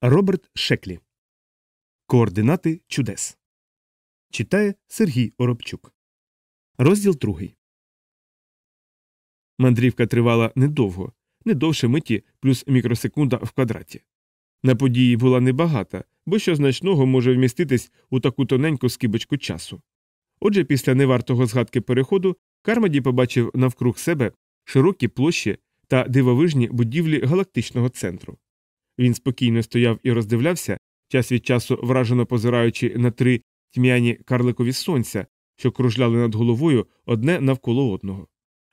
Роберт Шеклі. Координати чудес. Читає Сергій Оробчук. Розділ другий. Мандрівка тривала недовго, не довше миті плюс мікросекунда в квадраті. На події була небагата, бо що значного може вміститись у таку тоненьку скибочку часу. Отже, після невартого згадки переходу Кармаді побачив навкруг себе широкі площі та дивовижні будівлі галактичного центру. Він спокійно стояв і роздивлявся, час від часу вражено позираючи на три тьмяні карликові сонця, що кружляли над головою одне навколо одного.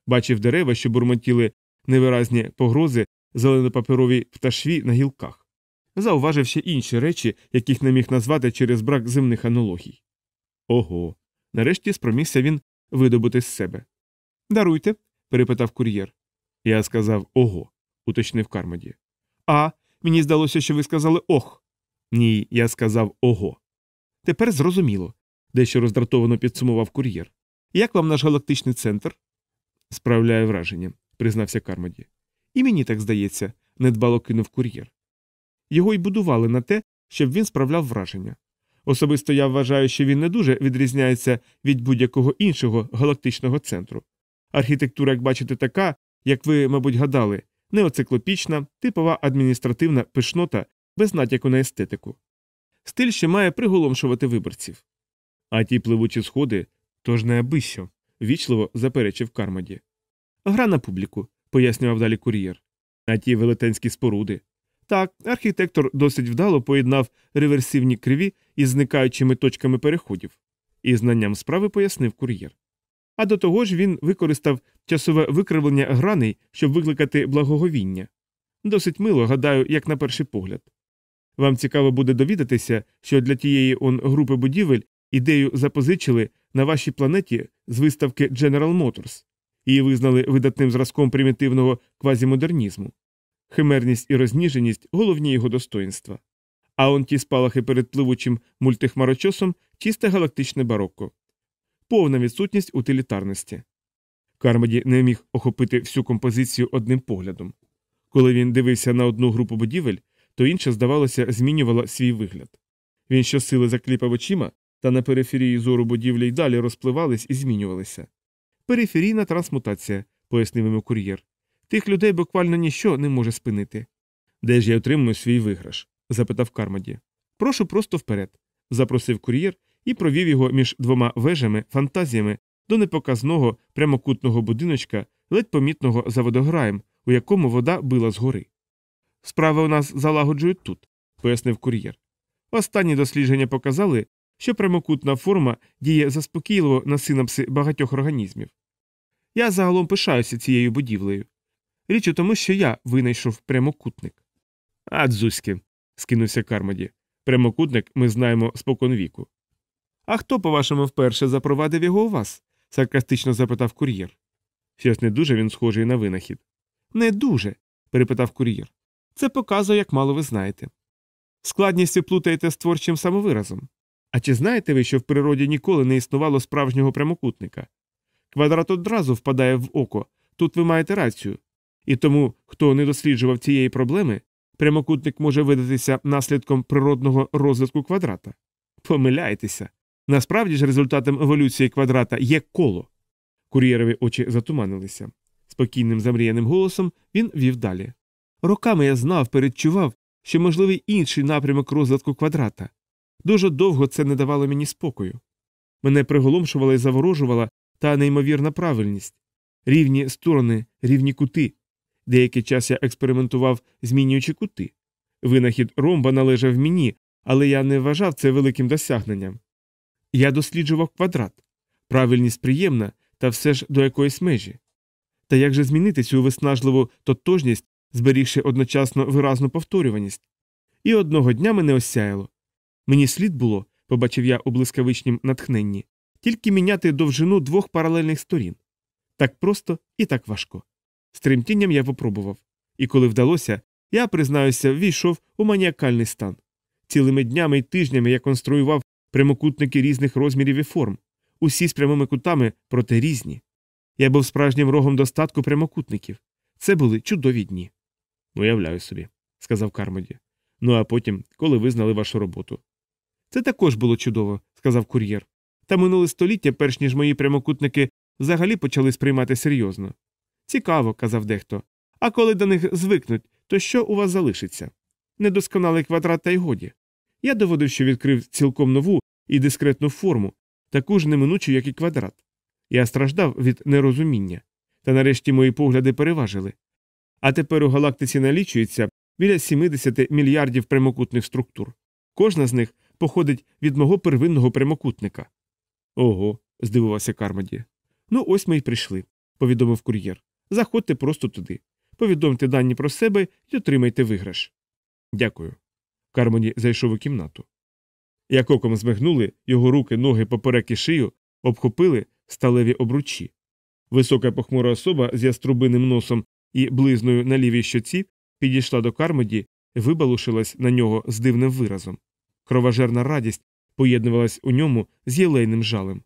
Бачив дерева, що бурмотіли невиразні погрози зеленопаперовій пташві на гілках. Зауважив ще інші речі, яких не міг назвати через брак земних аналогій. Ого. Нарешті спромігся він видобути з себе. Даруйте, перепитав кур'єр. Я сказав ого, уточнив Кармоді. А, мені здалося, що ви сказали ох. Ні, я сказав ого. Тепер зрозуміло, дещо роздратовано підсумував кур'єр. Як вам наш галактичний центр? Справляє враження, признався Кармоді. І мені так здається, недбало кинув кур'єр. Його й будували на те, щоб він справляв враження. Особисто я вважаю, що він не дуже відрізняється від будь-якого іншого галактичного центру. Архітектура, як бачите, така, як ви, мабуть, гадали, неоциклопічна, типова адміністративна пишнота без натяку на естетику. Стиль ще має приголомшувати виборців. А ті пливучі сходи тож не абищо, вічливо заперечив Кармаді. Гра на публіку, пояснював далі кур'єр. А ті велетенські споруди. Так, архітектор досить вдало поєднав реверсивні криві із зникаючими точками переходів, і знанням справи пояснив кур'єр. А до того ж він використав часове викривлення граней, щоб викликати благоговіння. Досить мило, гадаю, як на перший погляд. Вам цікаво буде довідатися, що для тієї он групи будівель ідею запозичили на вашій планеті з виставки General Motors. Її визнали видатним зразком примітивного квазімодернізму. Химерність і розніженість головні його достоїнства. А он ті спалахи перед пливучим мультихмарочосом чисте галактичне барокко. Повна відсутність утилітарності. Кармоді не міг охопити всю композицію одним поглядом. Коли він дивився на одну групу будівель, то інша, здавалося, змінювала свій вигляд. Він щосили закліпав очима, та на периферії зору будівлі й далі розпливались і змінювалися. Периферійна трансмутація, пояснив йому кур'єр. Тих людей буквально ніщо не може спинити. Де ж я отримую свій виграш? запитав Кармоді. Прошу просто вперед, запросив кур'єр і провів його між двома вежами, фантазіями до непоказного прямокутного будиночка, ледь помітного за водограєм, у якому вода била згори. Справи у нас залагоджують тут, пояснив кур'єр. Останні дослідження показали, що прямокутна форма діє заспокійливо на синапси багатьох організмів. Я загалом пишаюся цією будівлею. Річ у тому, що я винайшов прямокутник. А, дзузьки, скинувся Кармоді. Прямокутник ми знаємо споконвіку. А хто, по вашому, вперше запровадив його у вас? Саркастично запитав кур'єр. Щось не дуже він схожий на винахід. Не дуже, перепитав кур'єр. Це показує, як мало ви знаєте. Складність ви плутаєте з творчим самовиразом. А чи знаєте ви, що в природі ніколи не існувало справжнього прямокутника? Квадрат одразу впадає в око, тут ви маєте рацію. І тому, хто не досліджував цієї проблеми, прямокутник може видатися наслідком природного розвитку квадрата. Помиляйтеся. Насправді ж результатом еволюції квадрата є коло. Кур'єрові очі затуманилися. Спокійним замріяним голосом він вів далі. Роками я знав, передчував, що можливий інший напрямок розвитку квадрата. Дуже довго це не давало мені спокою. Мене приголомшувала і заворожувала та неймовірна правильність, рівні сторони, рівні кути. Деякий час я експериментував, змінюючи кути. Винахід ромба належав мені, але я не вважав це великим досягненням. Я досліджував квадрат, правильність приємна, та все ж до якоїсь межі. Та як же змінити цю виснажливу тотожність, зберігши одночасно виразну повторюваність? І одного дня мене осяяло. Мені слід було, побачив я у блискавичнім натхненні, тільки міняти довжину двох паралельних сторін. Так просто і так важко. З тремтінням я попробував, і коли вдалося, я, признаюся, ввійшов у маніакальний стан. Цілими днями й тижнями я конструював прямокутники різних розмірів і форм, усі з прямими кутами, проте різні. Я був справжнім рогом достатку прямокутників. Це були чудові дні. Уявляю собі, сказав Кармоді. Ну а потім, коли визнали вашу роботу. Це також було чудово, сказав кур'єр. Та минуле століття, перш ніж мої прямокутники взагалі почали сприймати серйозно. Цікаво, казав дехто. А коли до них звикнуть, то що у вас залишиться? Недосконалий квадрат та й годі. Я доводив, що відкрив цілком нову і дискретну форму, таку ж неминучу, як і квадрат. Я страждав від нерозуміння, та нарешті мої погляди переважили. А тепер у галактиці налічується біля 70 мільярдів прямокутних структур. Кожна з них походить від мого первинного прямокутника. Ого, здивувався Кармоді. Ну, ось ми й прийшли, повідомив кур'єр. Заходьте просто туди. Повідомте дані про себе і отримайте виграш. Дякую. Кармоні зайшов у кімнату. Як оком змигнули, його руки, ноги поперек і шию обхопили сталеві обручі. Висока похмура особа з яструбиним носом і близною на лівій щоці підійшла до Кармоді вибалушилась на нього з дивним виразом. Кровожерна радість поєднувалась у ньому з єлейним жалем.